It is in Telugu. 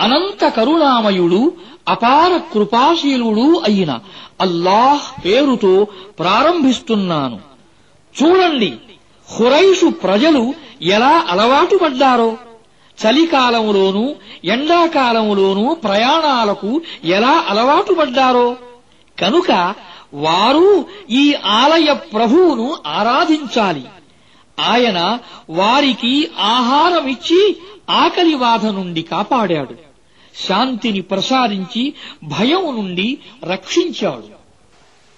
అనంత కరుణామయుడు అపార కృపాశీలుడు అయిన అల్లాహ్ పేరుతో ప్రారంభిస్తున్నాను. చూడండి హురైషు ప్రజలు ఎలా అలవాటు పడ్డారో. చలికాలంలోనూ ఎండాకాలంలోనూ ప్రయాణాలకు ఎలా అలవాటు పడ్డారో. కనుక వారు ఈ ఆలయ ప్రభువును ఆరాధించాలి. ఆయన వారికి ఆహారమిచ్చి ఆకలి బాధ నుండి కాపాడాడు. శాంతిని ప్రసాదించి భయం నుండి రక్షించాడు.